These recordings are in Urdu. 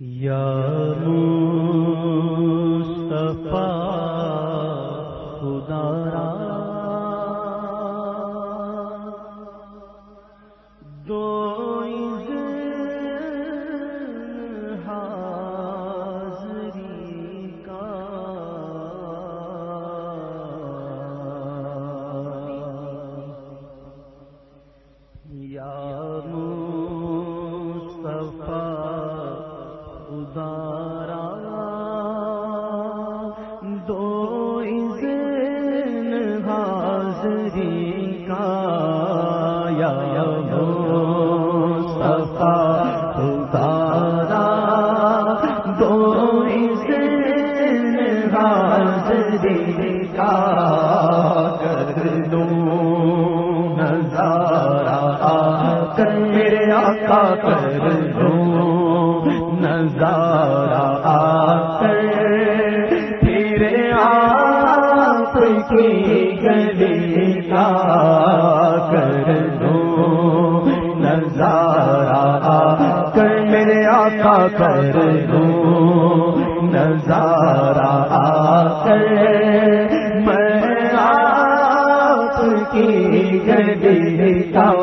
یا آقا کر دوں نظارہ کر پھر آپ کی گلی کا کر دوں نظارہ کر میرے آقا کر دوں نظارہ کر میں آپ کی گلی کا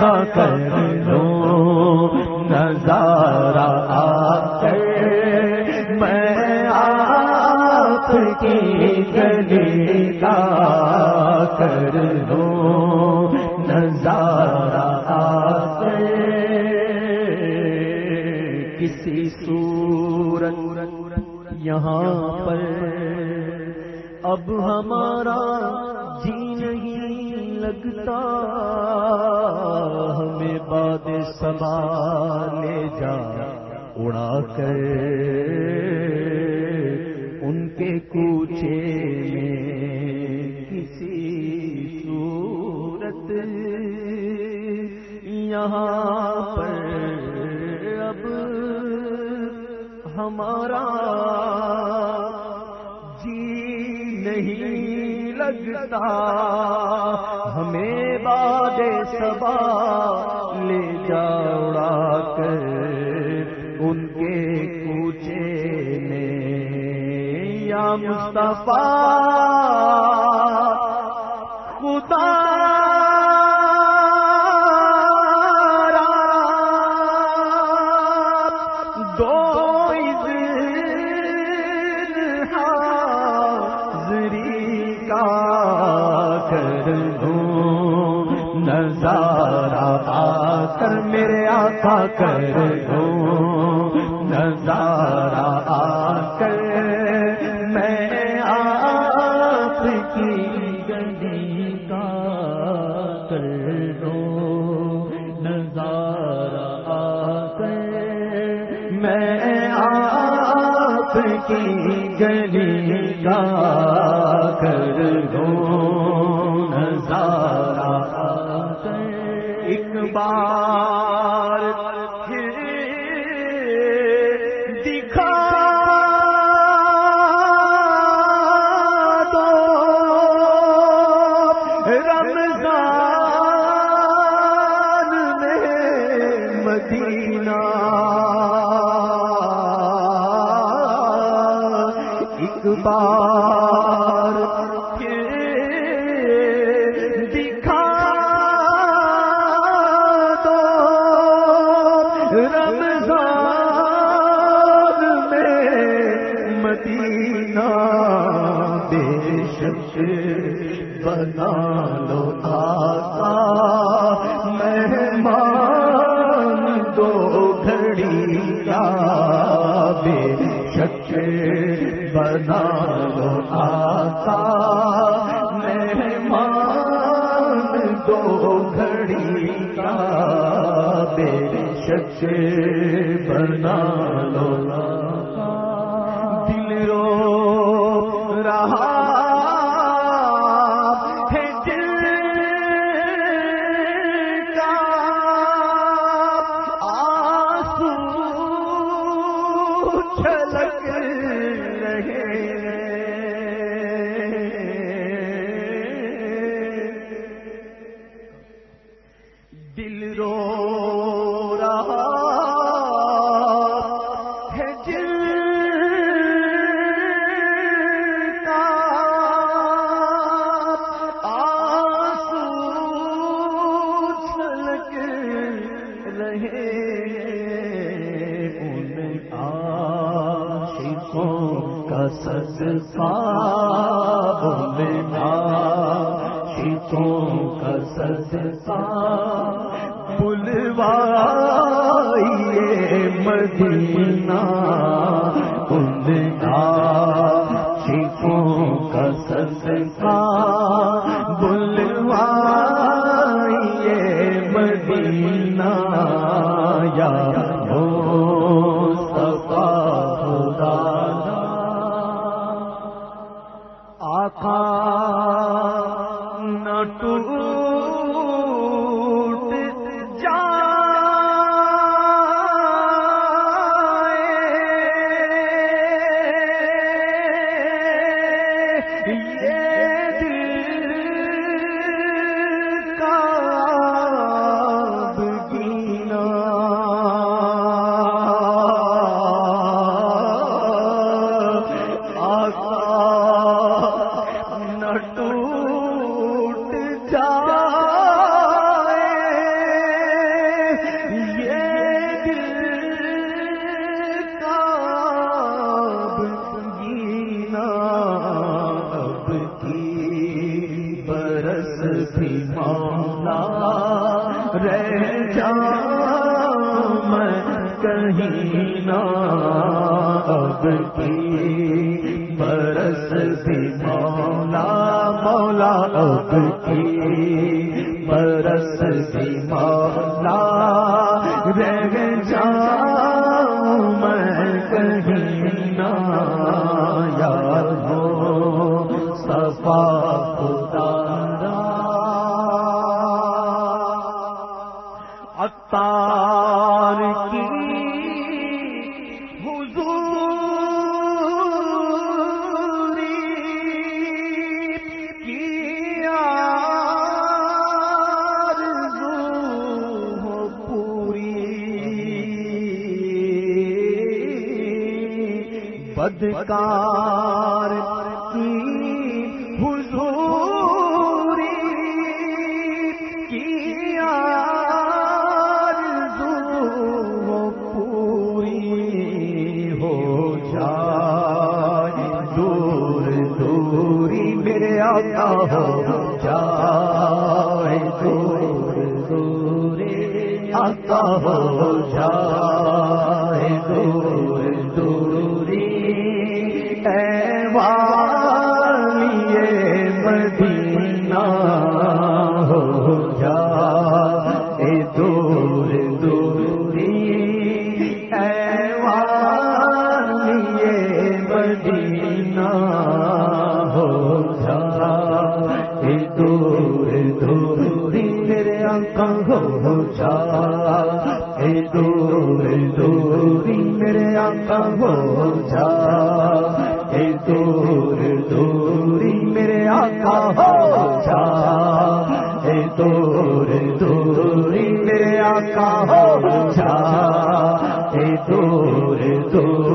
میرے آقا کر دوں نظارہ آ کر میں آپ کی گلی کا کر دوں نظارہ آ کر کسی صورت یہاں پر اب ہمارا جی نہیں لگتا۔ ہمیں باد سبا لے جا۔ اڑا کر ان کے کوچے میں کسی صورت یہاں پر اب ہمارا لگتا ہمیں باد سبا لے جا اڑا کر ان کے کوچے میں۔ یا مصطفیٰ کر میرے آقا کر دوں، نظارہ آ کر میں آپ کی گلی کا کر دوں، نظارہ آ کر میں آپ کی گلی کا ایک بار پھر دکھا دو۔ رمضان میں مدینہ۔ ایک بار بے شک بنا لو آقا مہمان دو گھڑی کا بے شک بنا لو آقا مہمان دو گھڑی کا بے چچے بنا لو دل چھلک رہے صدقہ ان عاشقوں کا بلوائیے مدینہ۔ جائے میں اب کی برس بھی مولا مولا اب کی برس بھی مولا۔ رہ جا میں کہیں نہ یار ہو، صفا بدکار کی میرے آنکھوں ہو جائے دور دوری میرے آنکھوں ہو جائے دور دوری میرے آقا ہو جائے دور دوری میرے آقا ہو جائے دور دوری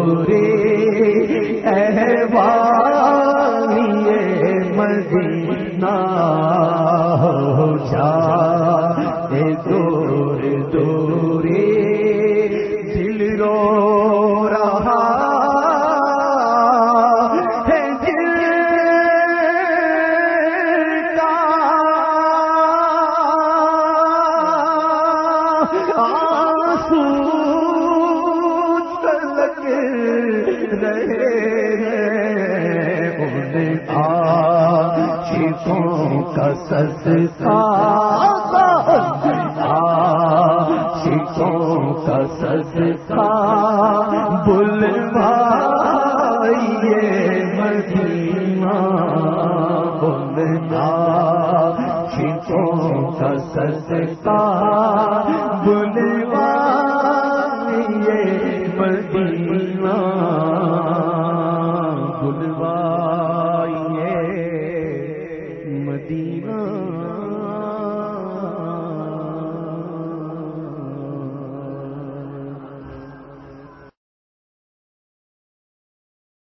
عاشقوں کا صدقہ عاشقوں کا مدینہ بلنا چیتوں کا صدقہ بلوائیے مدینہ۔